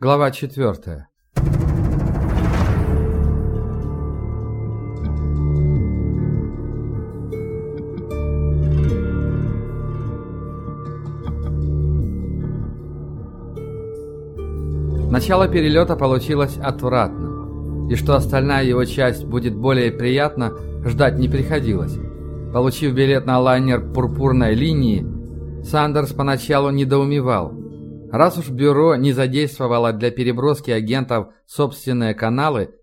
Глава 4. Начало перелета получилось отвратным, и что остальная его часть будет более приятна, ждать не приходилось. Получив билет на лайнер пурпурной линии, Сандерс поначалу недоумевал. Раз уж бюро не задействовало для переброски агентов собственные каналы,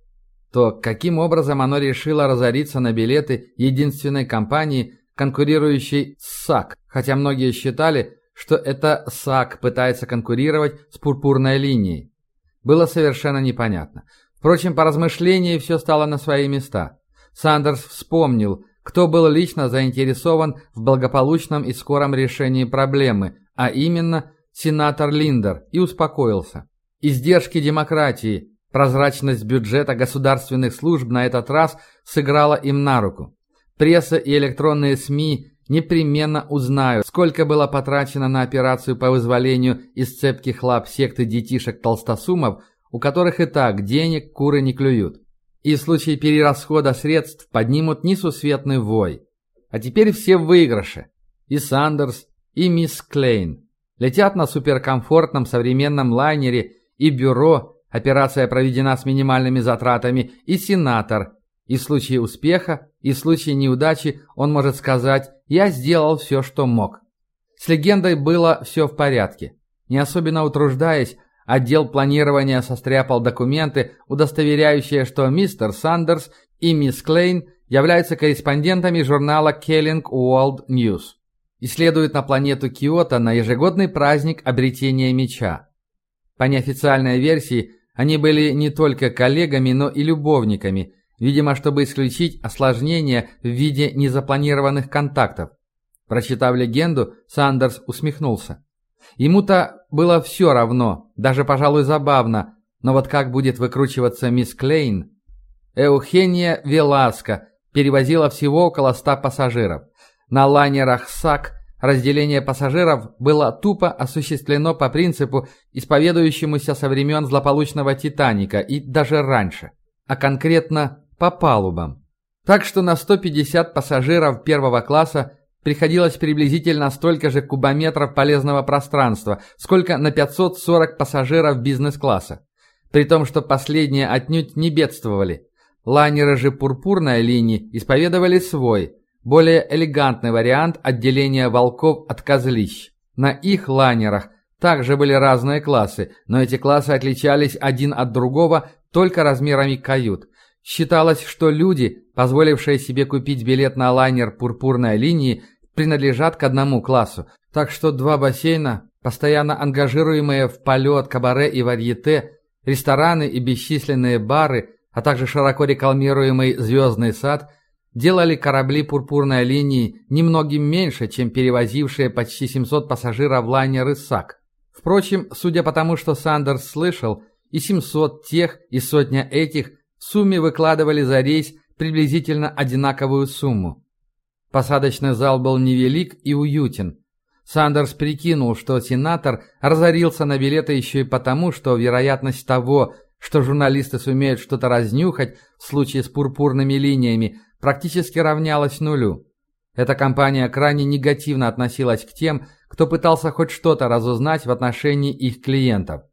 то каким образом оно решило разориться на билеты единственной компании, конкурирующей с САК, хотя многие считали, что это САК пытается конкурировать с пурпурной линией было совершенно непонятно. Впрочем, по размышлении все стало на свои места. Сандерс вспомнил, кто был лично заинтересован в благополучном и скором решении проблемы, а именно сенатор Линдер, и успокоился. Издержки демократии, прозрачность бюджета государственных служб на этот раз сыграла им на руку. Пресса и электронные СМИ непременно узнают, сколько было потрачено на операцию по вызволению из цепких лап секты детишек-толстосумов, у которых и так денег куры не клюют. И в случае перерасхода средств поднимут несусветный вой. А теперь все в выигрыше. И Сандерс, и мисс Клейн. Летят на суперкомфортном современном лайнере и бюро, операция проведена с минимальными затратами, и сенатор. И в случае успеха, и в случае неудачи он может сказать я сделал все, что мог. С легендой было все в порядке. Не особенно утруждаясь, отдел планирования состряпал документы, удостоверяющие, что мистер Сандерс и мисс Клейн являются корреспондентами журнала Killing World News и следуют на планету Киото на ежегодный праздник обретения меча. По неофициальной версии, они были не только коллегами, но и любовниками – Видимо, чтобы исключить осложнения в виде незапланированных контактов. Прочитав легенду, Сандерс усмехнулся. Ему-то было все равно, даже, пожалуй, забавно, но вот как будет выкручиваться мисс Клейн? Эухения Веласко перевозила всего около ста пассажиров. На лайнерах САК разделение пассажиров было тупо осуществлено по принципу, исповедующемуся со времен злополучного «Титаника» и даже раньше, а конкретно по палубам. Так что на 150 пассажиров первого класса приходилось приблизительно столько же кубометров полезного пространства, сколько на 540 пассажиров бизнес-класса. При том, что последние отнюдь не бедствовали. Лайнеры же пурпурной линии исповедовали свой, более элегантный вариант отделения волков от козлищ. На их лайнерах также были разные классы, но эти классы отличались один от другого только размерами кают – Считалось, что люди, позволившие себе купить билет на лайнер пурпурной линии, принадлежат к одному классу, так что два бассейна, постоянно ангажируемые в полет, кабаре и варьете, рестораны и бесчисленные бары, а также широко рекламируемый «Звездный сад», делали корабли пурпурной линии немногим меньше, чем перевозившие почти 700 пассажиров лайнер «Исаак». Впрочем, судя по тому, что Сандерс слышал, и 700 тех, и сотня этих – в сумме выкладывали за рейс приблизительно одинаковую сумму. Посадочный зал был невелик и уютен. Сандерс прикинул, что сенатор разорился на билеты еще и потому, что вероятность того, что журналисты сумеют что-то разнюхать в случае с пурпурными линиями, практически равнялась нулю. Эта компания крайне негативно относилась к тем, кто пытался хоть что-то разузнать в отношении их клиентов.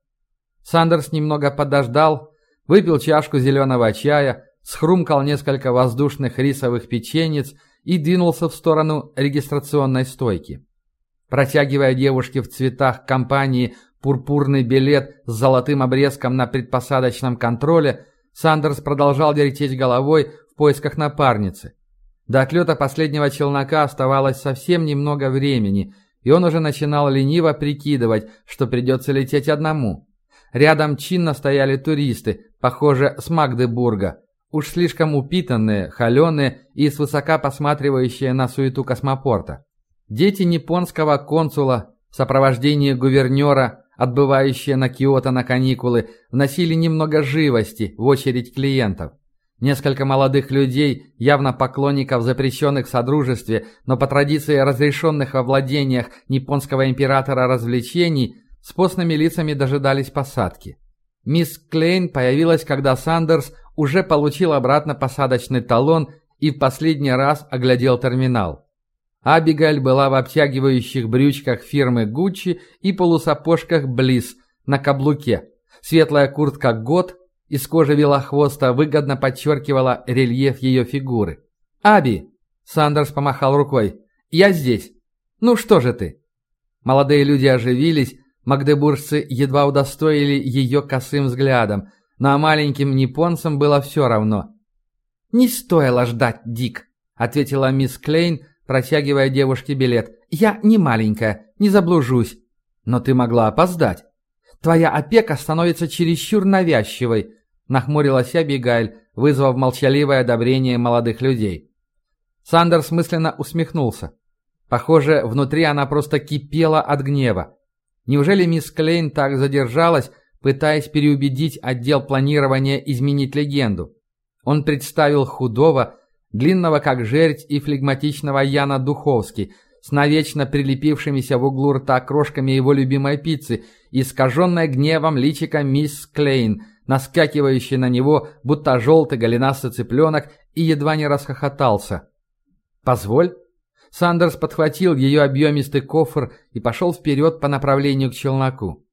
Сандерс немного подождал, выпил чашку зеленого чая, схрумкал несколько воздушных рисовых печенец и двинулся в сторону регистрационной стойки. Протягивая девушке в цветах компании пурпурный билет с золотым обрезком на предпосадочном контроле, Сандерс продолжал вертеть головой поисках напарницы. До отлета последнего челнока оставалось совсем немного времени, и он уже начинал лениво прикидывать, что придется лететь одному. Рядом чинно стояли туристы, похоже, с Магдебурга, уж слишком упитанные, холеные и свысока посматривающие на суету космопорта. Дети японского консула в сопровождении гувернера, отбывающие на Киото на каникулы, вносили немного живости в очередь клиентов. Несколько молодых людей, явно поклонников запрещенных в Содружестве, но по традиции разрешенных во владениях японского императора развлечений, с постными лицами дожидались посадки. Мисс Клейн появилась, когда Сандерс уже получил обратно посадочный талон и в последний раз оглядел терминал. Абигаль была в обтягивающих брючках фирмы Гуччи и полусапожках Близ на каблуке. Светлая куртка Год из кожи велохвоста выгодно подчеркивала рельеф ее фигуры. «Аби!» – Сандерс помахал рукой. «Я здесь. Ну что же ты?» Молодые люди оживились, магдебуржцы едва удостоили ее косым взглядом, но маленьким японцам было все равно. «Не стоило ждать, Дик», — ответила мисс Клейн, протягивая девушке билет. «Я не маленькая, не заблужусь. Но ты могла опоздать. Твоя опека становится чересчур навязчивой», — нахмурилась Абигайль, вызвав молчаливое одобрение молодых людей. Сандерс мысленно усмехнулся. Похоже, внутри она просто кипела от гнева. Неужели мисс Клейн так задержалась, пытаясь переубедить отдел планирования изменить легенду? Он представил худого, длинного как жердь и флегматичного Яна Духовский, с навечно прилепившимися в углу рта крошками его любимой пиццы, искаженной гневом личика мисс Клейн, наскакивающей на него, будто желтый голенастый цыпленок, и едва не расхохотался. «Позволь?» Сандерс подхватил ее объемистый кофр и пошел вперед по направлению к челноку.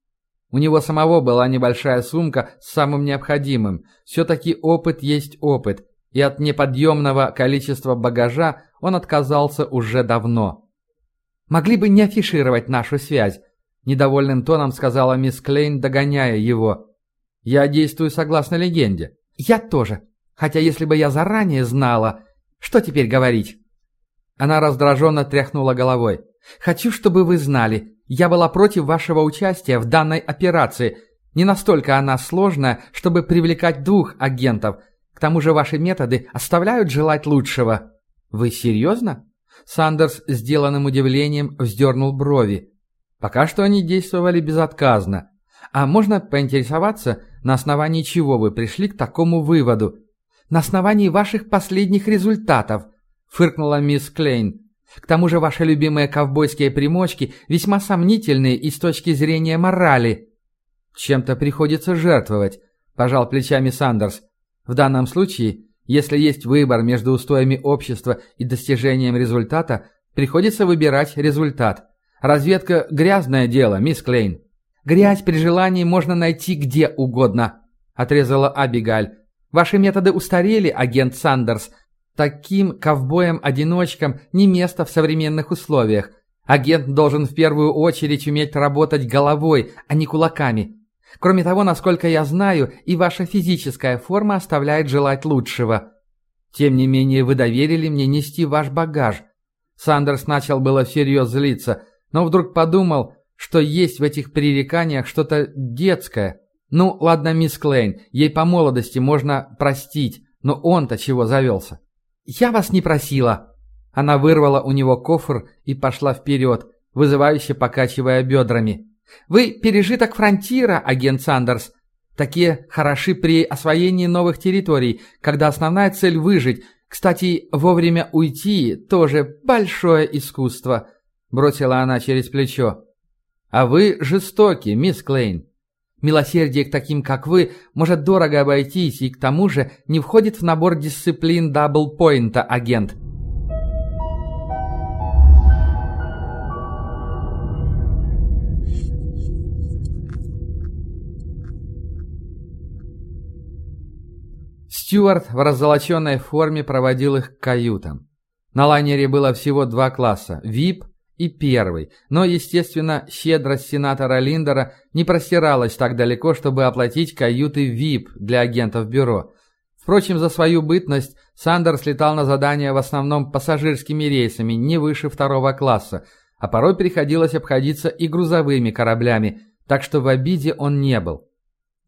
У него самого была небольшая сумка с самым необходимым. Все-таки опыт есть опыт, и от неподъемного количества багажа он отказался уже давно. «Могли бы не афишировать нашу связь», – недовольным тоном сказала мисс Клейн, догоняя его. «Я действую согласно легенде». «Я тоже. Хотя если бы я заранее знала, что теперь говорить?» Она раздраженно тряхнула головой. «Хочу, чтобы вы знали, я была против вашего участия в данной операции. Не настолько она сложная, чтобы привлекать двух агентов. К тому же ваши методы оставляют желать лучшего». «Вы серьезно?» Сандерс сделанным удивлением вздернул брови. Пока что они действовали безотказно. А можно поинтересоваться, на основании чего вы пришли к такому выводу? На основании ваших последних результатов –— фыркнула мисс Клейн. «К тому же ваши любимые ковбойские примочки весьма сомнительные и с точки зрения морали». «Чем-то приходится жертвовать», — пожал плечами Сандерс. «В данном случае, если есть выбор между устоями общества и достижением результата, приходится выбирать результат. Разведка — грязное дело, мисс Клейн». «Грязь при желании можно найти где угодно», — отрезала Абигаль. «Ваши методы устарели, агент Сандерс, Таким ковбоям-одиночкам не место в современных условиях. Агент должен в первую очередь уметь работать головой, а не кулаками. Кроме того, насколько я знаю, и ваша физическая форма оставляет желать лучшего. Тем не менее, вы доверили мне нести ваш багаж. Сандерс начал было всерьез злиться, но вдруг подумал, что есть в этих пререканиях что-то детское. Ну, ладно, мисс Клейн, ей по молодости можно простить, но он-то чего завелся? «Я вас не просила!» Она вырвала у него кофр и пошла вперед, вызывающе покачивая бедрами. «Вы пережиток фронтира, агент Сандерс. Такие хороши при освоении новых территорий, когда основная цель выжить. Кстати, вовремя уйти тоже большое искусство», — бросила она через плечо. «А вы жестоки, мисс Клейн. Милосердие к таким, как вы, может дорого обойтись и к тому же не входит в набор дисциплин даблпоинта, агент. Стюарт в раззолоченной форме проводил их к каютам. На лайнере было всего два класса – VIP и первый, но, естественно, щедрость сенатора Линдера не простиралась так далеко, чтобы оплатить каюты VIP для агентов бюро. Впрочем, за свою бытность Сандерс летал на задания в основном пассажирскими рейсами не выше второго класса, а порой приходилось обходиться и грузовыми кораблями, так что в обиде он не был.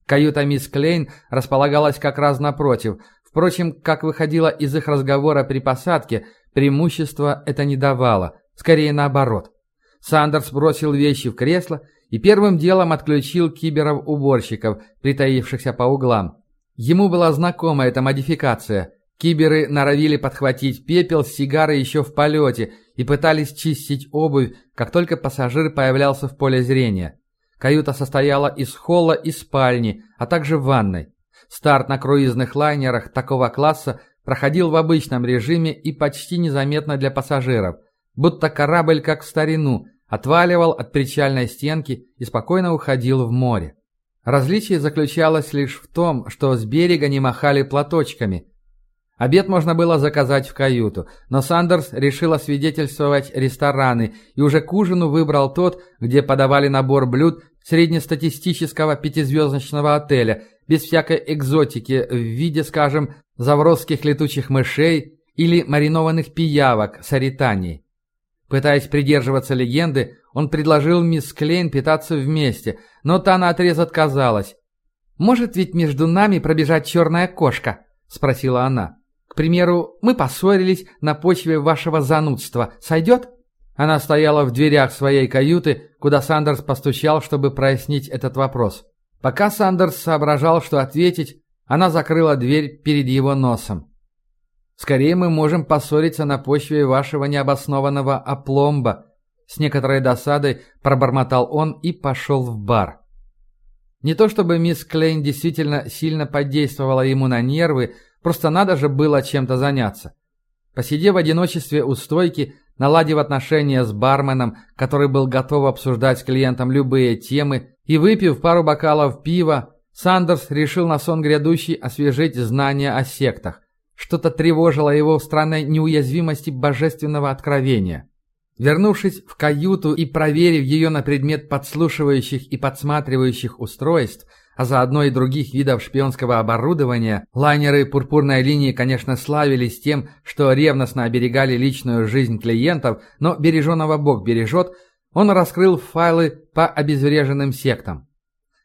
Каюта мисс Клейн располагалась как раз напротив. Впрочем, как выходило из их разговора при посадке, преимущества это не давало – Скорее наоборот. Сандерс бросил вещи в кресло и первым делом отключил киберов-уборщиков, притаившихся по углам. Ему была знакома эта модификация. Киберы норовили подхватить пепел с сигары еще в полете и пытались чистить обувь, как только пассажир появлялся в поле зрения. Каюта состояла из холла и спальни, а также ванной. Старт на круизных лайнерах такого класса проходил в обычном режиме и почти незаметно для пассажиров, будто корабль, как в старину, отваливал от причальной стенки и спокойно уходил в море. Различие заключалось лишь в том, что с берега не махали платочками. Обед можно было заказать в каюту, но Сандерс решил освидетельствовать рестораны и уже к ужину выбрал тот, где подавали набор блюд среднестатистического пятизвездочного отеля, без всякой экзотики в виде, скажем, завросских летучих мышей или маринованных пиявок с аританией. Пытаясь придерживаться легенды, он предложил мисс Клейн питаться вместе, но та наотрез отказалась. «Может ведь между нами пробежать черная кошка?» – спросила она. «К примеру, мы поссорились на почве вашего занудства. Сойдет?» Она стояла в дверях своей каюты, куда Сандерс постучал, чтобы прояснить этот вопрос. Пока Сандерс соображал, что ответить, она закрыла дверь перед его носом. «Скорее мы можем поссориться на почве вашего необоснованного опломба», с некоторой досадой пробормотал он и пошел в бар. Не то чтобы мисс Клейн действительно сильно подействовала ему на нервы, просто надо же было чем-то заняться. Посидев в одиночестве у стойки, наладив отношения с барменом, который был готов обсуждать с клиентом любые темы, и выпив пару бокалов пива, Сандерс решил на сон грядущий освежить знания о сектах. Что-то тревожило его в странной неуязвимости божественного откровения. Вернувшись в каюту и проверив ее на предмет подслушивающих и подсматривающих устройств, а заодно и других видов шпионского оборудования, лайнеры пурпурной линии, конечно, славились тем, что ревностно оберегали личную жизнь клиентов, но береженого Бог бережет, он раскрыл файлы по обезвреженным сектам.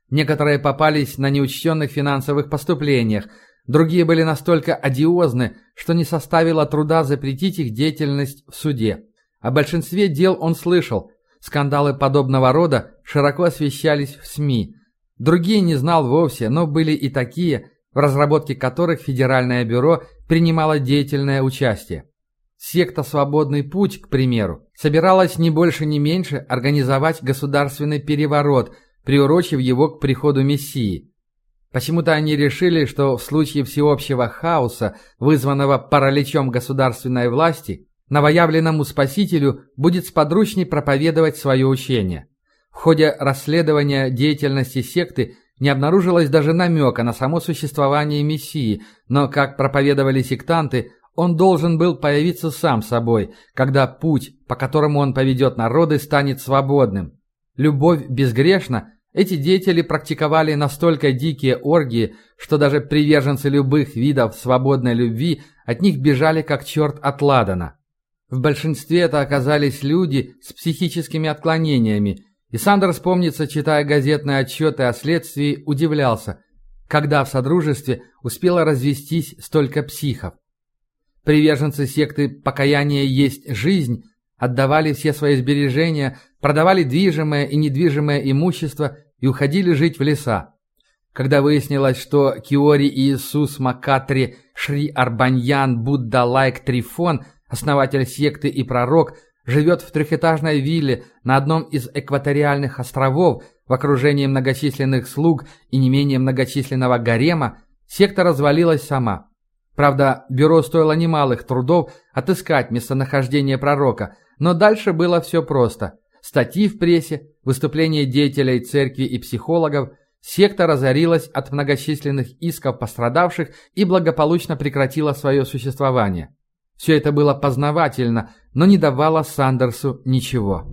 Некоторые попались на неучтенных финансовых поступлениях, другие были настолько одиозны, что не составило труда запретить их деятельность в суде. О большинстве дел он слышал. Скандалы подобного рода широко освещались в СМИ. Другие не знал вовсе, но были и такие, в разработке которых Федеральное бюро принимало деятельное участие. Секта «Свободный путь», к примеру, собиралась не больше не меньше организовать государственный переворот, приурочив его к приходу Мессии. Почему-то они решили, что в случае всеобщего хаоса, вызванного параличом государственной власти, новоявленному спасителю будет сподручней проповедовать свое учение. В ходе расследования деятельности секты не обнаружилось даже намека на само существование Мессии, но, как проповедовали сектанты, он должен был появиться сам собой, когда путь, по которому он поведет народы, станет свободным. Любовь безгрешна, эти деятели практиковали настолько дикие оргии, что даже приверженцы любых видов свободной любви от них бежали как черт от ладана. В большинстве это оказались люди с психическими отклонениями, и Сандерс, помнится, читая газетные отчеты о следствии, удивлялся, когда в Содружестве успело развестись столько психов. Приверженцы секты «Покаяние есть жизнь» отдавали все свои сбережения, продавали движимое и недвижимое имущество уходили жить в леса. Когда выяснилось, что Киори Иисус Макатри Шри Арбаньян Будда Лайк Трифон – основатель секты и пророк, живет в трехэтажной вилле на одном из экваториальных островов в окружении многочисленных слуг и не менее многочисленного гарема, секта развалилась сама. Правда, бюро стоило немалых трудов отыскать местонахождение пророка, но дальше было все просто. Статьи в прессе, выступления деятелей церкви и психологов, секта разорилась от многочисленных исков пострадавших и благополучно прекратила свое существование. Все это было познавательно, но не давало Сандерсу ничего.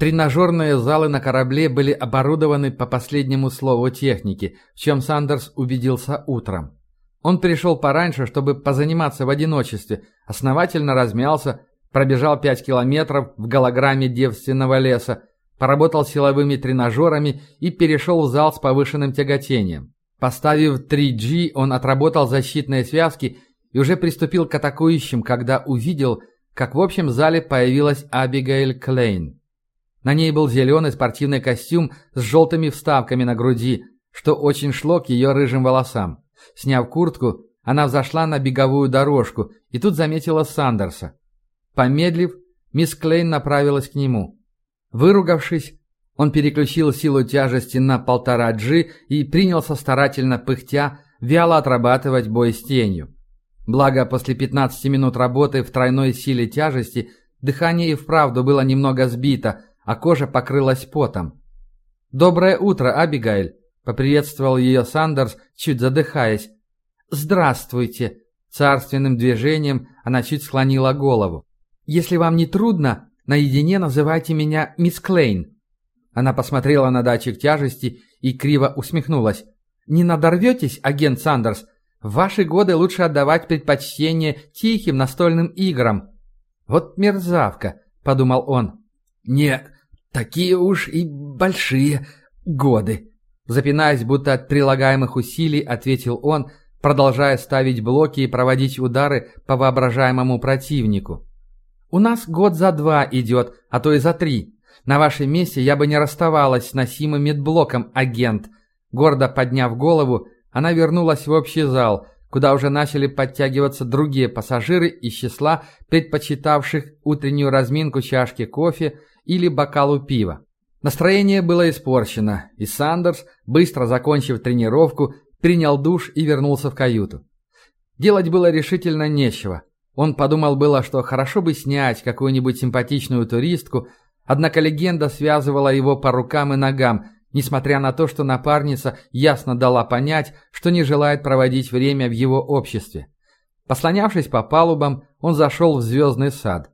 Тренажерные залы на корабле были оборудованы по последнему слову техники, в чем Сандерс убедился утром. Он пришел пораньше, чтобы позаниматься в одиночестве, основательно размялся, Пробежал 5 километров в голограмме девственного леса, поработал силовыми тренажерами и перешел в зал с повышенным тяготением. Поставив 3G, он отработал защитные связки и уже приступил к атакующим, когда увидел, как в общем зале появилась Абигейль Клейн. На ней был зеленый спортивный костюм с желтыми вставками на груди, что очень шло к ее рыжим волосам. Сняв куртку, она взошла на беговую дорожку и тут заметила Сандерса. Помедлив, мисс Клейн направилась к нему. Выругавшись, он переключил силу тяжести на полтора джи и принялся старательно пыхтя вяло отрабатывать бой с тенью. Благо, после 15 минут работы в тройной силе тяжести дыхание и вправду было немного сбито, а кожа покрылась потом. «Доброе утро, Абигайль!» — поприветствовал ее Сандерс, чуть задыхаясь. «Здравствуйте!» Царственным движением она чуть склонила голову. «Если вам не трудно, наедине называйте меня мисс Клейн». Она посмотрела на датчик тяжести и криво усмехнулась. «Не надорветесь, агент Сандерс? В ваши годы лучше отдавать предпочтение тихим настольным играм». «Вот мерзавка», — подумал он. «Не такие уж и большие годы», — запинаясь, будто от прилагаемых усилий, ответил он, продолжая ставить блоки и проводить удары по воображаемому противнику. «У нас год за два идет, а то и за три. На вашем месте я бы не расставалась с носимым медблоком, агент». Гордо подняв голову, она вернулась в общий зал, куда уже начали подтягиваться другие пассажиры из числа предпочитавших утреннюю разминку чашки кофе или бокалу пива. Настроение было испорчено, и Сандерс, быстро закончив тренировку, принял душ и вернулся в каюту. Делать было решительно нечего. Он подумал было, что хорошо бы снять какую-нибудь симпатичную туристку, однако легенда связывала его по рукам и ногам, несмотря на то, что напарница ясно дала понять, что не желает проводить время в его обществе. Послонявшись по палубам, он зашел в звездный сад.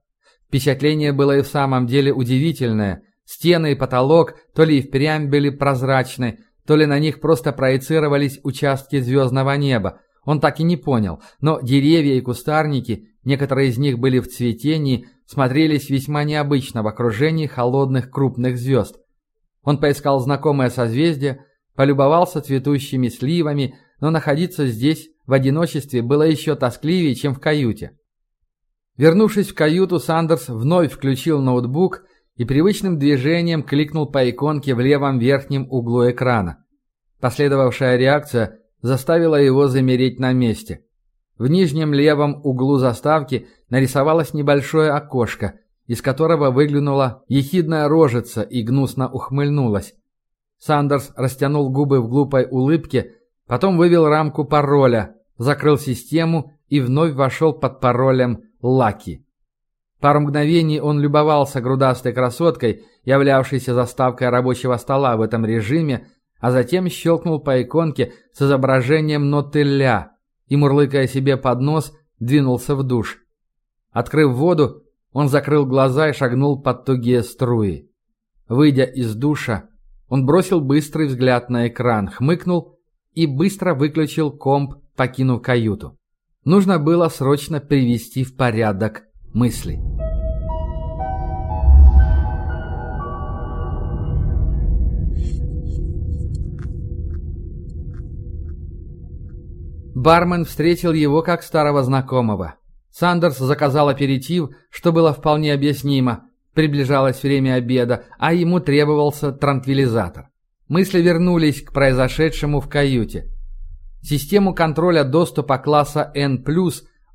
Впечатление было и в самом деле удивительное. Стены и потолок то ли и впрямь были прозрачны, то ли на них просто проецировались участки звездного неба. Он так и не понял, но деревья и кустарники, некоторые из них были в цветении, смотрелись весьма необычно в окружении холодных крупных звезд. Он поискал знакомое созвездие, полюбовался цветущими сливами, но находиться здесь в одиночестве было еще тоскливее, чем в каюте. Вернувшись в каюту, Сандерс вновь включил ноутбук и привычным движением кликнул по иконке в левом верхнем углу экрана. Последовавшая реакция заставила его замереть на месте. В нижнем левом углу заставки нарисовалось небольшое окошко – из которого выглянула ехидная рожица и гнусно ухмыльнулась. Сандерс растянул губы в глупой улыбке, потом вывел рамку пароля, закрыл систему и вновь вошел под паролем «Лаки». Пару мгновений он любовался грудастой красоткой, являвшейся заставкой рабочего стола в этом режиме, а затем щелкнул по иконке с изображением ноты «ля» и, мурлыкая себе под нос, двинулся в душ. Открыв воду, он закрыл глаза и шагнул под тугие струи. Выйдя из душа, он бросил быстрый взгляд на экран, хмыкнул и быстро выключил комп, покинув каюту. Нужно было срочно привести в порядок мысли. Бармен встретил его как старого знакомого. Сандерс заказал аперитив, что было вполне объяснимо. Приближалось время обеда, а ему требовался транквилизатор. Мысли вернулись к произошедшему в каюте. Систему контроля доступа класса N+,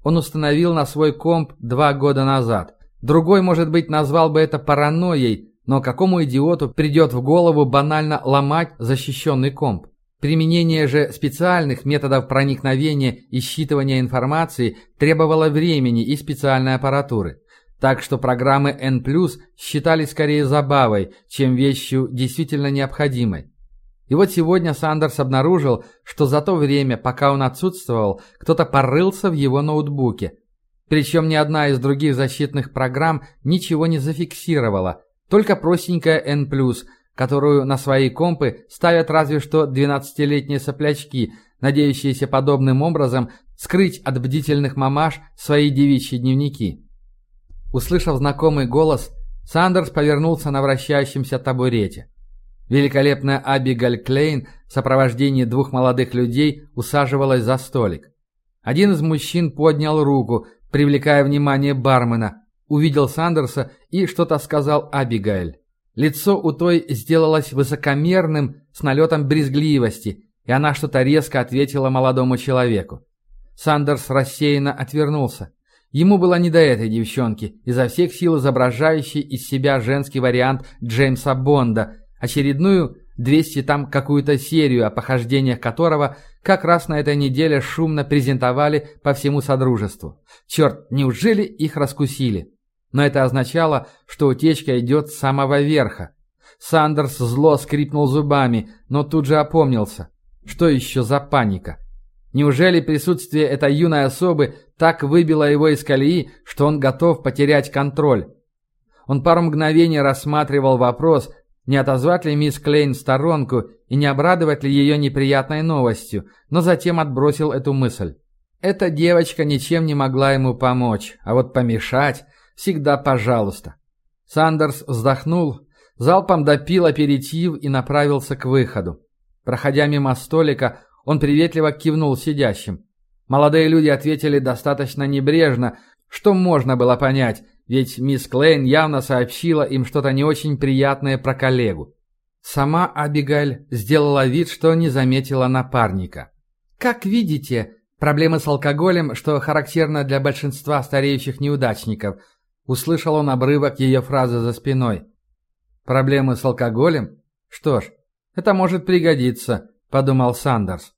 он установил на свой комп два года назад. Другой, может быть, назвал бы это паранойей, но какому идиоту придет в голову банально ломать защищенный комп? Применение же специальных методов проникновения и считывания информации требовало времени и специальной аппаратуры. Так что программы N+, считались скорее забавой, чем вещью действительно необходимой. И вот сегодня Сандерс обнаружил, что за то время, пока он отсутствовал, кто-то порылся в его ноутбуке. Причем ни одна из других защитных программ ничего не зафиксировала, только простенькая N+, которую на свои компы ставят разве что 12-летние соплячки, надеющиеся подобным образом скрыть от бдительных мамаш свои девичьи дневники. Услышав знакомый голос, Сандерс повернулся на вращающемся табурете. Великолепная Абигаль Клейн в сопровождении двух молодых людей усаживалась за столик. Один из мужчин поднял руку, привлекая внимание бармена, увидел Сандерса и что-то сказал Абигайль. Лицо у той сделалось высокомерным, с налетом брезгливости, и она что-то резко ответила молодому человеку. Сандерс рассеянно отвернулся. Ему было не до этой девчонки, изо всех сил изображающей из себя женский вариант Джеймса Бонда, очередную 200 там какую-то серию, о похождениях которого как раз на этой неделе шумно презентовали по всему Содружеству. Черт, неужели их раскусили? Но это означало, что утечка идет с самого верха. Сандерс зло скрипнул зубами, но тут же опомнился. Что еще за паника? Неужели присутствие этой юной особы так выбило его из колеи, что он готов потерять контроль? Он пару мгновений рассматривал вопрос, не отозвать ли мисс Клейн в сторонку и не обрадовать ли ее неприятной новостью, но затем отбросил эту мысль. Эта девочка ничем не могла ему помочь, а вот помешать всегда пожалуйста. Сандерс вздохнул, залпом допил аперитив и направился к выходу. Проходя мимо столика, он приветливо кивнул сидящим. Молодые люди ответили достаточно небрежно, что можно было понять, ведь мисс Клейн явно сообщила им что-то не очень приятное про коллегу. Сама Абигаль сделала вид, что не заметила напарника. «Как видите, проблемы с алкоголем, что характерно для большинства стареющих неудачников», услышал он обрывок ее фразы за спиной. «Проблемы с алкоголем? Что ж, это может пригодиться», подумал Сандерс.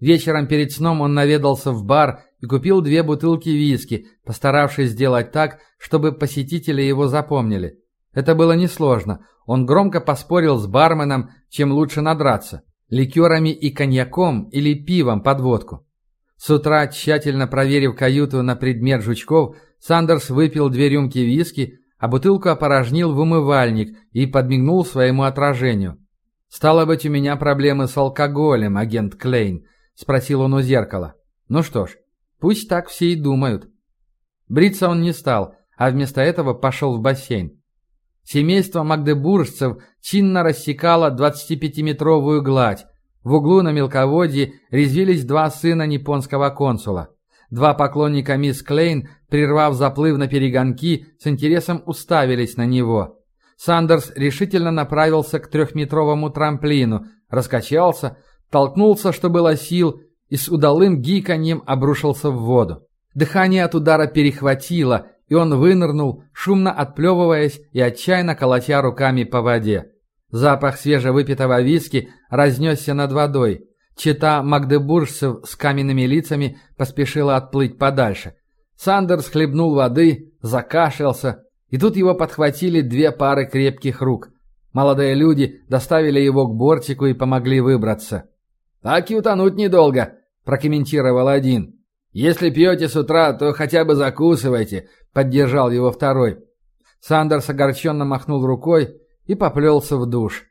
Вечером перед сном он наведался в бар и купил две бутылки виски, постаравшись сделать так, чтобы посетители его запомнили. Это было несложно. Он громко поспорил с барменом, чем лучше надраться – ликерами и коньяком или пивом под водку. С утра, тщательно проверив каюту на предмет жучков, Сандерс выпил две рюмки виски, а бутылку опорожнил в умывальник и подмигнул своему отражению. «Стало быть, у меня проблемы с алкоголем, агент Клейн», – спросил он у зеркала. «Ну что ж, Пусть так все и думают. Бриться он не стал, а вместо этого пошел в бассейн. Семейство магдебуржцев чинно рассекало 25-метровую гладь. В углу на мелководье резвились два сына японского консула. Два поклонника мисс Клейн, прервав заплыв на перегонки, с интересом уставились на него. Сандерс решительно направился к трехметровому трамплину, раскачался, толкнулся, что было сил, и с удалым гиканьем обрушился в воду. Дыхание от удара перехватило, и он вынырнул, шумно отплевываясь и отчаянно колотя руками по воде. Запах свежевыпитого виски разнесся над водой. Чита магдебуржцев с каменными лицами поспешила отплыть подальше. Сандерс хлебнул воды, закашлялся, и тут его подхватили две пары крепких рук. Молодые люди доставили его к бортику и помогли выбраться. «Так и утонуть недолго», – прокомментировал один. «Если пьете с утра, то хотя бы закусывайте», – поддержал его второй. Сандерс огорченно махнул рукой и поплелся в душ.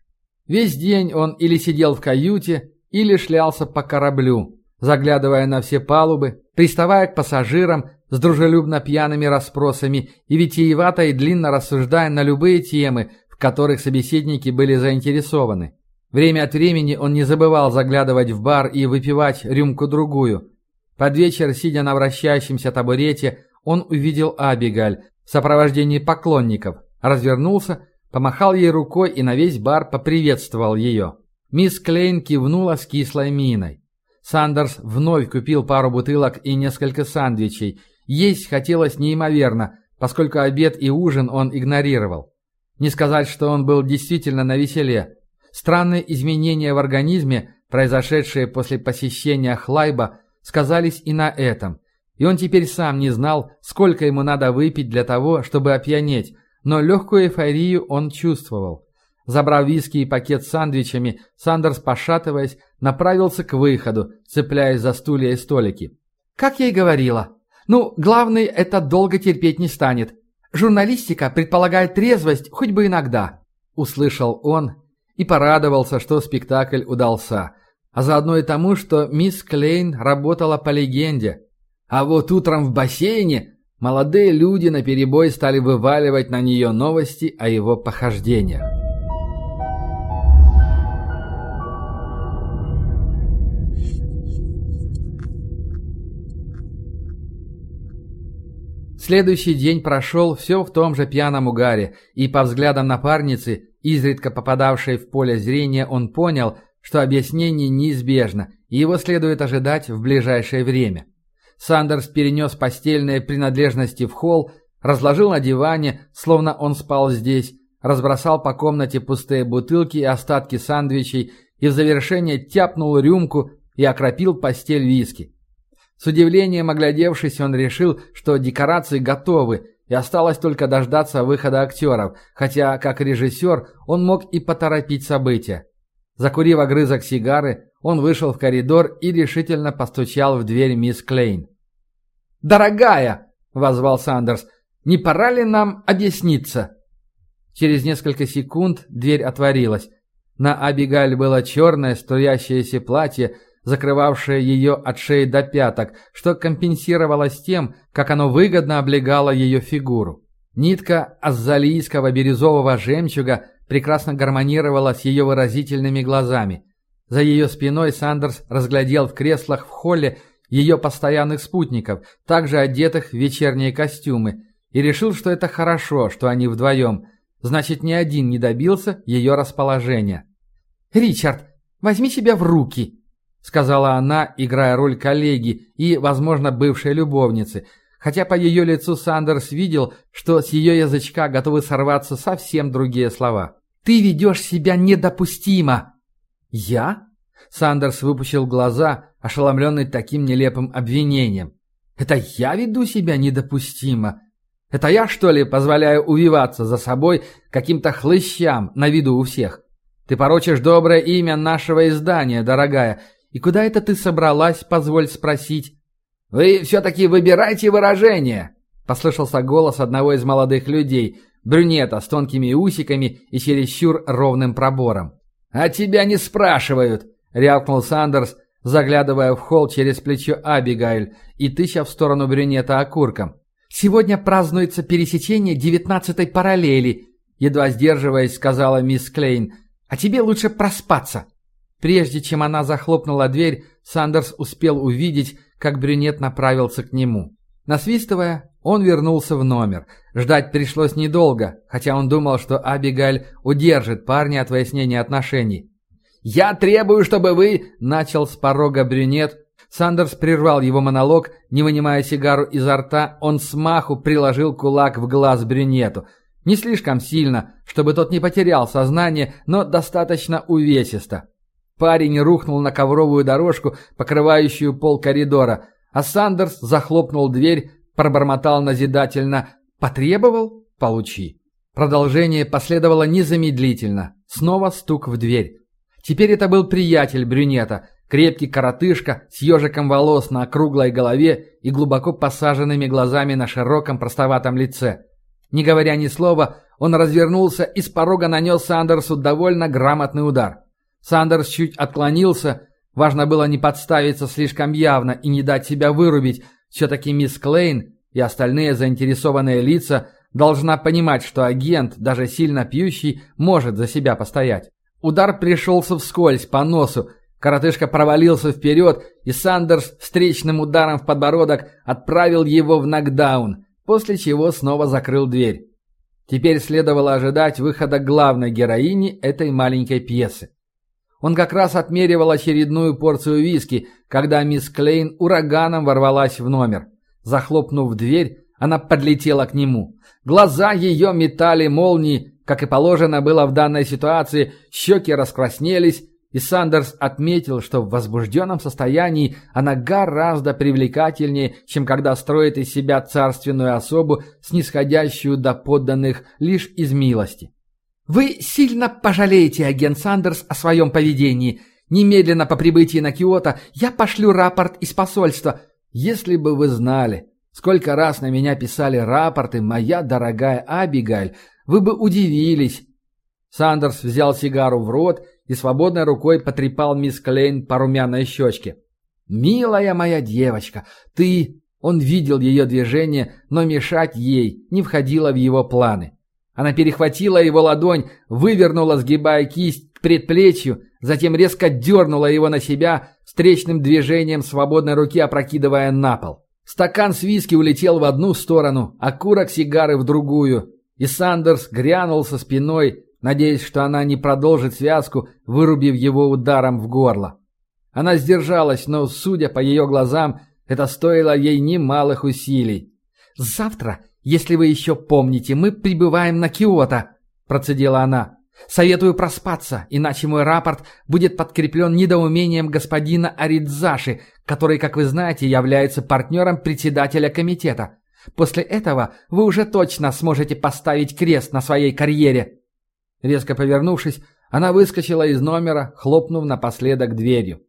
Весь день он или сидел в каюте, или шлялся по кораблю, заглядывая на все палубы, приставая к пассажирам с дружелюбно пьяными расспросами и витиевато и длинно рассуждая на любые темы, в которых собеседники были заинтересованы. Время от времени он не забывал заглядывать в бар и выпивать рюмку-другую. Под вечер, сидя на вращающемся табурете, он увидел Абигаль в сопровождении поклонников, развернулся, помахал ей рукой и на весь бар поприветствовал ее. Мисс Клейн кивнула с кислой миной. Сандерс вновь купил пару бутылок и несколько сандвичей. Есть хотелось неимоверно, поскольку обед и ужин он игнорировал. Не сказать, что он был действительно на веселе. Странные изменения в организме, произошедшие после посещения Хлайба, сказались и на этом. И он теперь сам не знал, сколько ему надо выпить для того, чтобы опьянеть, но легкую эйфорию он чувствовал. Забрав виски и пакет с сандвичами, Сандерс, пошатываясь, направился к выходу, цепляясь за стулья и столики. «Как я и говорила. Ну, главный это долго терпеть не станет. Журналистика предполагает трезвость хоть бы иногда», — услышал он и порадовался, что спектакль удался, а заодно и тому, что мисс Клейн работала по легенде. А вот утром в бассейне молодые люди наперебой стали вываливать на нее новости о его похождениях. Следующий день прошел все в том же пьяном угаре, и по взглядам напарницы изредка попадавшей в поле зрения, он понял, что объяснение неизбежно, и его следует ожидать в ближайшее время. Сандерс перенес постельные принадлежности в холл, разложил на диване, словно он спал здесь, разбросал по комнате пустые бутылки и остатки сандвичей и в завершение тяпнул рюмку и окропил постель виски. С удивлением оглядевшись, он решил, что декорации готовы, и осталось только дождаться выхода актеров, хотя, как режиссер, он мог и поторопить события. Закурив огрызок сигары, он вышел в коридор и решительно постучал в дверь мисс Клейн. «Дорогая!» — возвал Сандерс. «Не пора ли нам объясниться?» Через несколько секунд дверь отворилась. На Абигаль было черное струящееся платье, закрывавшее ее от шеи до пяток, что компенсировалось тем, как оно выгодно облегало ее фигуру. Нитка азалийского бирюзового жемчуга прекрасно гармонировала с ее выразительными глазами. За ее спиной Сандерс разглядел в креслах в холле ее постоянных спутников, также одетых в вечерние костюмы, и решил, что это хорошо, что они вдвоем – Значит, ни один не добился ее расположения. «Ричард, возьми себя в руки», — сказала она, играя роль коллеги и, возможно, бывшей любовницы, хотя по ее лицу Сандерс видел, что с ее язычка готовы сорваться совсем другие слова. «Ты ведешь себя недопустимо!» «Я?» Сандерс выпучил глаза, ошеломленный таким нелепым обвинением. «Это я веду себя недопустимо? Это я, что ли, позволяю увиваться за собой каким-то хлыщам на виду у всех? Ты порочишь доброе имя нашего издания, дорогая. И куда это ты собралась, позволь спросить? Вы все-таки выбирайте выражение, послышался голос одного из молодых людей, брюнета с тонкими усиками и чересчур ровным пробором. «А тебя не спрашивают!» — рявкнул Сандерс, заглядывая в холл через плечо Абигайль и тыча в сторону брюнета окурком. «Сегодня празднуется пересечение девятнадцатой параллели», едва сдерживаясь, сказала мисс Клейн. «А тебе лучше проспаться». Прежде чем она захлопнула дверь, Сандерс успел увидеть, как брюнет направился к нему. Насвистывая, он вернулся в номер. Ждать пришлось недолго, хотя он думал, что Абигаль удержит парня от выяснения отношений. «Я требую, чтобы вы...» — начал с порога брюнет, Сандерс прервал его монолог, не вынимая сигару изо рта, он смаху приложил кулак в глаз брюнету. Не слишком сильно, чтобы тот не потерял сознание, но достаточно увесисто. Парень рухнул на ковровую дорожку, покрывающую пол коридора, а Сандерс захлопнул дверь, пробормотал назидательно «Потребовал? Получи». Продолжение последовало незамедлительно. Снова стук в дверь. Теперь это был приятель брюнета – Крепкий коротышка с ежиком волос на округлой голове и глубоко посаженными глазами на широком простоватом лице. Не говоря ни слова, он развернулся и с порога нанес Сандерсу довольно грамотный удар. Сандерс чуть отклонился, важно было не подставиться слишком явно и не дать себя вырубить. Все-таки мисс Клейн и остальные заинтересованные лица должна понимать, что агент, даже сильно пьющий, может за себя постоять. Удар пришелся вскользь по носу, Коротышка провалился вперед, и Сандерс встречным ударом в подбородок отправил его в нокдаун, после чего снова закрыл дверь. Теперь следовало ожидать выхода главной героини этой маленькой пьесы. Он как раз отмеривал очередную порцию виски, когда мисс Клейн ураганом ворвалась в номер. Захлопнув дверь, она подлетела к нему. Глаза ее метали молнии, как и положено было в данной ситуации, щеки раскраснелись, и Сандерс отметил, что в возбужденном состоянии она гораздо привлекательнее, чем когда строит из себя царственную особу, снисходящую до подданных лишь из милости. «Вы сильно пожалеете, агент Сандерс, о своем поведении. Немедленно по прибытии на Киото я пошлю рапорт из посольства. Если бы вы знали, сколько раз на меня писали рапорты, моя дорогая Абигаль, вы бы удивились». Сандерс взял сигару в рот и свободной рукой потрепал мисс Клейн по румяной щечке. «Милая моя девочка, ты...» Он видел ее движение, но мешать ей не входило в его планы. Она перехватила его ладонь, вывернула, сгибая кисть к предплечью, затем резко дернула его на себя, встречным движением свободной руки опрокидывая на пол. Стакан с виски улетел в одну сторону, а курок сигары в другую, и Сандерс грянул со спиной надеясь, что она не продолжит связку, вырубив его ударом в горло. Она сдержалась, но, судя по ее глазам, это стоило ей немалых усилий. «Завтра, если вы еще помните, мы прибываем на Киото», – процедила она. «Советую проспаться, иначе мой рапорт будет подкреплен недоумением господина Аридзаши, который, как вы знаете, является партнером председателя комитета. После этого вы уже точно сможете поставить крест на своей карьере». Резко повернувшись, она выскочила из номера, хлопнув напоследок дверью.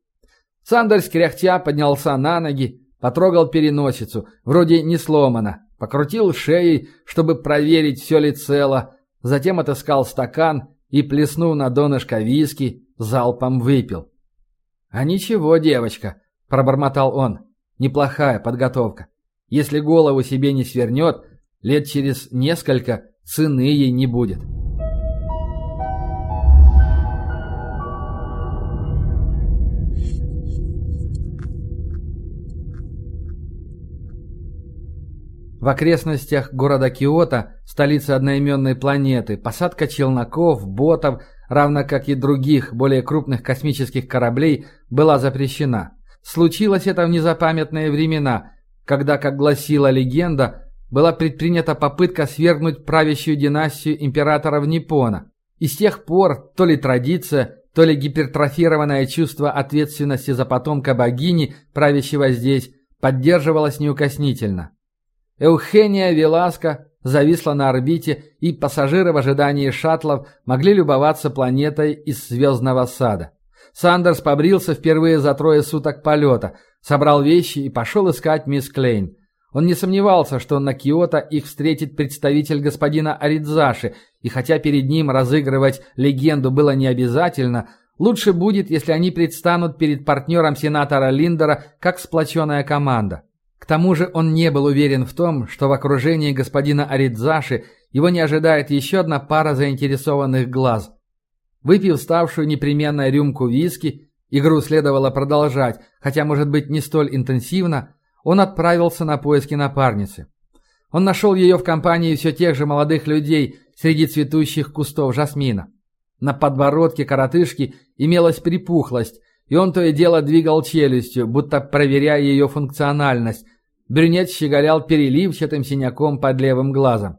Сандерс кряхтя поднялся на ноги, потрогал переносицу, вроде не сломано, покрутил шеей, чтобы проверить, все ли цело, затем отыскал стакан и, плеснув на донышко виски, залпом выпил. «А ничего, девочка», — пробормотал он, — «неплохая подготовка. Если голову себе не свернет, лет через несколько цены ей не будет». В окрестностях города Киото, столицы одноименной планеты, посадка челноков, ботов, равно как и других, более крупных космических кораблей, была запрещена. Случилось это в незапамятные времена, когда, как гласила легенда, была предпринята попытка свергнуть правящую династию императоров Ниппона. И с тех пор то ли традиция, то ли гипертрофированное чувство ответственности за потомка богини, правящего здесь, поддерживалось неукоснительно. Эухения Веласко зависла на орбите, и пассажиры в ожидании шаттлов могли любоваться планетой из звездного сада. Сандерс побрился впервые за трое суток полета, собрал вещи и пошел искать мисс Клейн. Он не сомневался, что на Киото их встретит представитель господина Аридзаши, и хотя перед ним разыгрывать легенду было не обязательно, лучше будет, если они предстанут перед партнером сенатора Линдера как сплоченная команда. К тому же он не был уверен в том, что в окружении господина Аридзаши его не ожидает еще одна пара заинтересованных глаз. Выпив ставшую непременной рюмку виски, игру следовало продолжать, хотя, может быть, не столь интенсивно, он отправился на поиски напарницы. Он нашел ее в компании все тех же молодых людей среди цветущих кустов жасмина. На подбородке коротышки имелась припухлость, и он то и дело двигал челюстью, будто проверяя ее функциональность. Брюнет щеголял переливчатым синяком под левым глазом.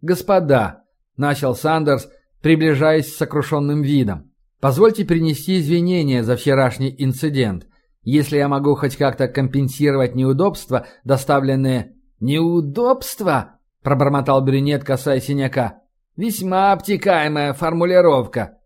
«Господа», — начал Сандерс, приближаясь с сокрушенным видом, — «позвольте принести извинения за вчерашний инцидент. Если я могу хоть как-то компенсировать неудобства, доставленные...» «Неудобства?» — пробормотал брюнет, касаясь синяка. «Весьма обтекаемая формулировка».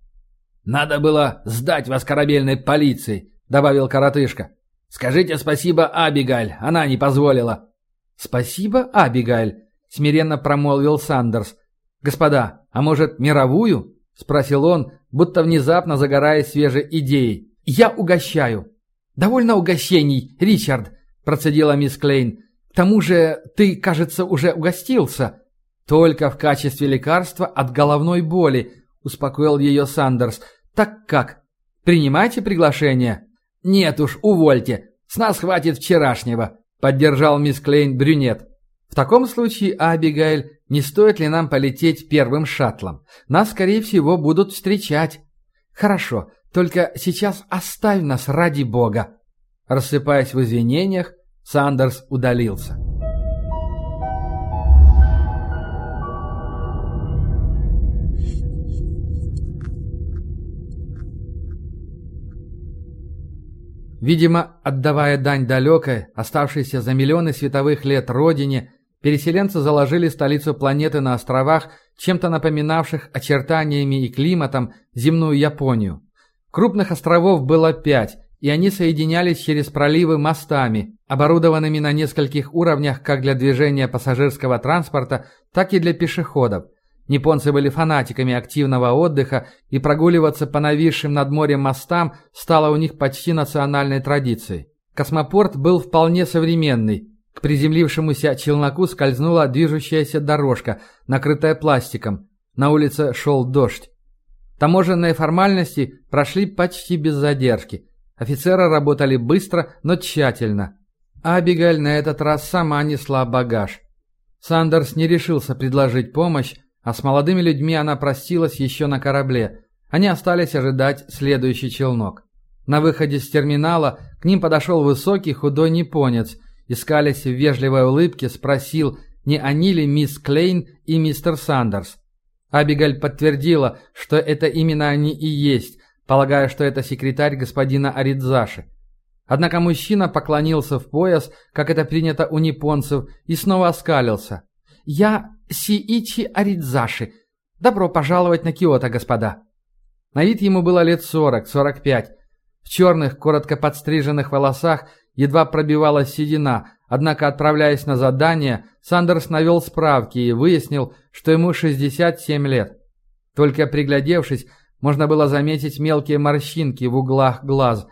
«Надо было сдать вас корабельной полиции», — добавил коротышка. «Скажите спасибо Абигаль, она не позволила». «Спасибо, Абигаль», — смиренно промолвил Сандерс. «Господа, а может, мировую?» — спросил он, будто внезапно загорая свежей идеей. «Я угощаю». «Довольно угощений, Ричард», — процедила мисс Клейн. «К тому же ты, кажется, уже угостился». «Только в качестве лекарства от головной боли», — успокоил ее Сандерс. «Так как? Принимайте приглашение?» «Нет уж, увольте. С нас хватит вчерашнего», — поддержал мисс Клейн брюнет. «В таком случае, Абигайль, не стоит ли нам полететь первым шаттлом? Нас, скорее всего, будут встречать». «Хорошо, только сейчас оставь нас ради бога». Рассыпаясь в извинениях, Сандерс удалился. Видимо, отдавая дань далекой, оставшейся за миллионы световых лет родине, переселенцы заложили столицу планеты на островах, чем-то напоминавших очертаниями и климатом земную Японию. Крупных островов было пять, и они соединялись через проливы мостами, оборудованными на нескольких уровнях как для движения пассажирского транспорта, так и для пешеходов – Японцы были фанатиками активного отдыха, и прогуливаться по нависшим над морем мостам стало у них почти национальной традицией. Космопорт был вполне современный. К приземлившемуся челноку скользнула движущаяся дорожка, накрытая пластиком. На улице шел дождь. Таможенные формальности прошли почти без задержки. Офицеры работали быстро, но тщательно. Абигаль на этот раз сама несла багаж. Сандерс не решился предложить помощь, а с молодыми людьми она простилась еще на корабле. Они остались ожидать следующий челнок. На выходе с терминала к ним подошел высокий худой японец, искались в вежливой улыбке, спросил, не они ли мисс Клейн и мистер Сандерс. Абигаль подтвердила, что это именно они и есть, полагая, что это секретарь господина Аридзаши. Однако мужчина поклонился в пояс, как это принято у японцев, и снова оскалился. «Я Сиичи Аридзаши. Добро пожаловать на Киото, господа». На вид ему было лет сорок-сорок пять. В черных, коротко подстриженных волосах едва пробивалась седина, однако, отправляясь на задание, Сандерс навел справки и выяснил, что ему 67 лет. Только приглядевшись, можно было заметить мелкие морщинки в углах глаз,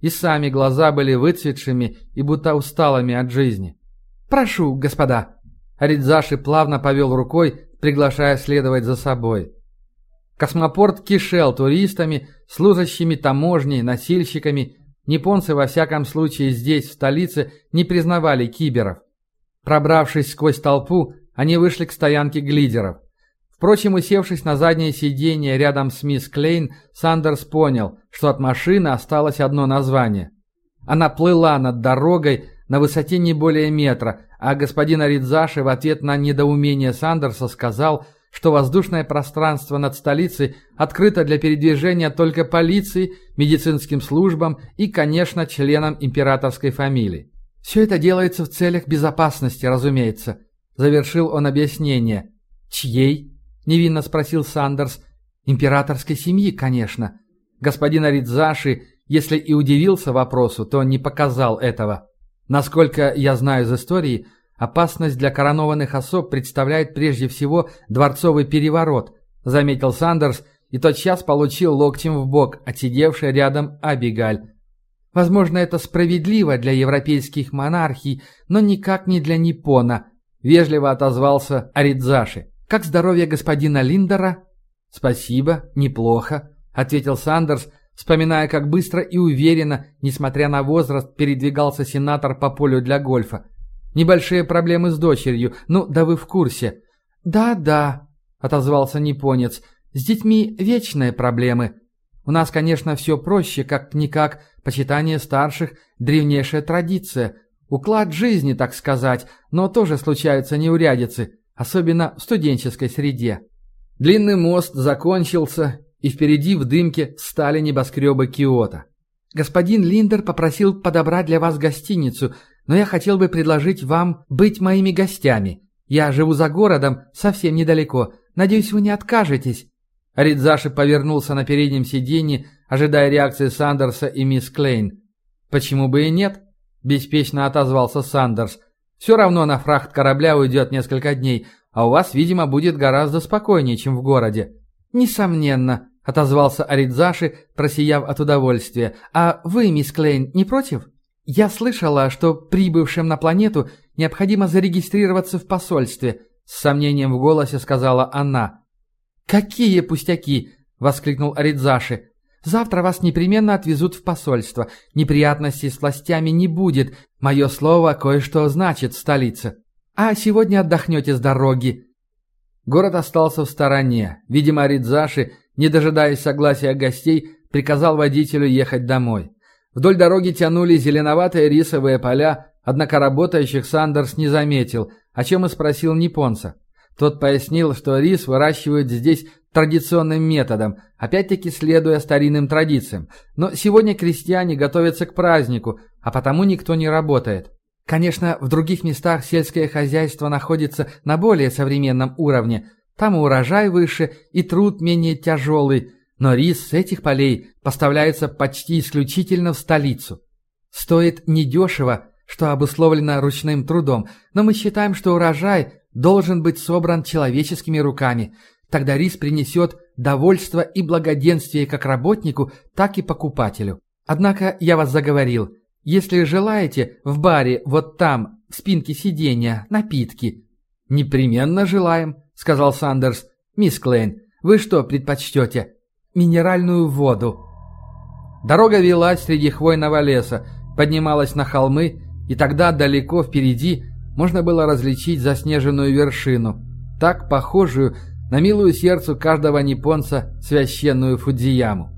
и сами глаза были выцветшими и будто усталыми от жизни. «Прошу, господа!» Аридзаши плавно повел рукой, приглашая следовать за собой. Космопорт кишел туристами, служащими таможней, носильщиками. Японцы, во всяком случае, здесь, в столице, не признавали киберов. Пробравшись сквозь толпу, они вышли к стоянке глидеров. Впрочем, усевшись на заднее сиденье рядом с мисс Клейн, Сандерс понял, что от машины осталось одно название. Она плыла над дорогой на высоте не более метра, а господин Аридзаши в ответ на недоумение Сандерса сказал, что воздушное пространство над столицей открыто для передвижения только полиции, медицинским службам и, конечно, членам императорской фамилии. «Все это делается в целях безопасности, разумеется», – завершил он объяснение. «Чьей?» – невинно спросил Сандерс. «Императорской семьи, конечно». Господин Аридзаши, если и удивился вопросу, то не показал этого. Насколько я знаю из истории, опасность для коронованных особ представляет прежде всего дворцовый переворот, заметил Сандерс и тотчас получил локтем в бок, отсидевший рядом Абигаль. Возможно, это справедливо для европейских монархий, но никак не для Ниппона, вежливо отозвался Аридзаши. Как здоровье господина Линдера? Спасибо, неплохо, ответил Сандерс, вспоминая, как быстро и уверенно, несмотря на возраст, передвигался сенатор по полю для гольфа. Небольшие проблемы с дочерью, ну да вы в курсе. «Да-да», — отозвался японец, — «с детьми вечные проблемы. У нас, конечно, все проще, как-никак, почитание старших — древнейшая традиция, уклад жизни, так сказать, но тоже случаются неурядицы, особенно в студенческой среде». Длинный мост закончился, и впереди в дымке стали небоскребы Киота. «Господин Линдер попросил подобрать для вас гостиницу, но я хотел бы предложить вам быть моими гостями. Я живу за городом, совсем недалеко. Надеюсь, вы не откажетесь». Ридзаши повернулся на переднем сиденье, ожидая реакции Сандерса и мисс Клейн. «Почему бы и нет?» – беспечно отозвался Сандерс. «Все равно на фрахт корабля уйдет несколько дней, а у вас, видимо, будет гораздо спокойнее, чем в городе». «Несомненно», — отозвался Аридзаши, просияв от удовольствия. «А вы, мисс Клейн, не против? Я слышала, что прибывшим на планету необходимо зарегистрироваться в посольстве», — с сомнением в голосе сказала она. «Какие пустяки!» — воскликнул Аридзаши. «Завтра вас непременно отвезут в посольство. Неприятностей с властями не будет. Мое слово кое-что значит в столице. А сегодня отдохнете с дороги». Город остался в стороне. Видимо, Аридзаши не дожидаясь согласия гостей, приказал водителю ехать домой. Вдоль дороги тянули зеленоватые рисовые поля, однако работающих Сандерс не заметил, о чем и спросил Японца. Тот пояснил, что рис выращивают здесь традиционным методом, опять-таки следуя старинным традициям. Но сегодня крестьяне готовятся к празднику, а потому никто не работает. Конечно, в других местах сельское хозяйство находится на более современном уровне, там и урожай выше, и труд менее тяжелый, но рис с этих полей поставляется почти исключительно в столицу. Стоит недешево, что обусловлено ручным трудом, но мы считаем, что урожай должен быть собран человеческими руками. Тогда рис принесет довольство и благоденствие как работнику, так и покупателю. Однако я вас заговорил. Если желаете, в баре, вот там, в спинке сиденья, напитки. Непременно желаем, — сказал Сандерс. «Мисс Клейн, вы что предпочтете? Минеральную воду». Дорога велась среди хвойного леса, поднималась на холмы, и тогда далеко впереди можно было различить заснеженную вершину, так похожую на милую сердцу каждого японца священную Фудзияму.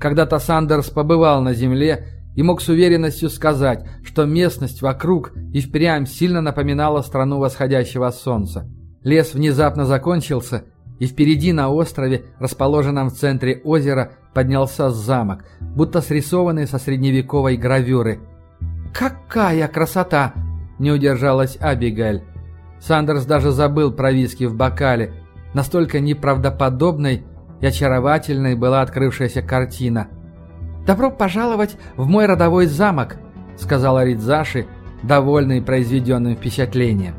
Когда-то Сандерс побывал на земле и мог с уверенностью сказать, что местность вокруг и впрямь сильно напоминала страну восходящего солнца. Лес внезапно закончился, и впереди на острове, расположенном в центре озера, поднялся замок, будто срисованный со средневековой гравюры. «Какая красота!» – не удержалась Абигаль. Сандерс даже забыл про виски в бокале. Настолько неправдоподобной и очаровательной была открывшаяся картина – «Добро пожаловать в мой родовой замок», — сказала Ридзаши, довольный произведенным впечатлением.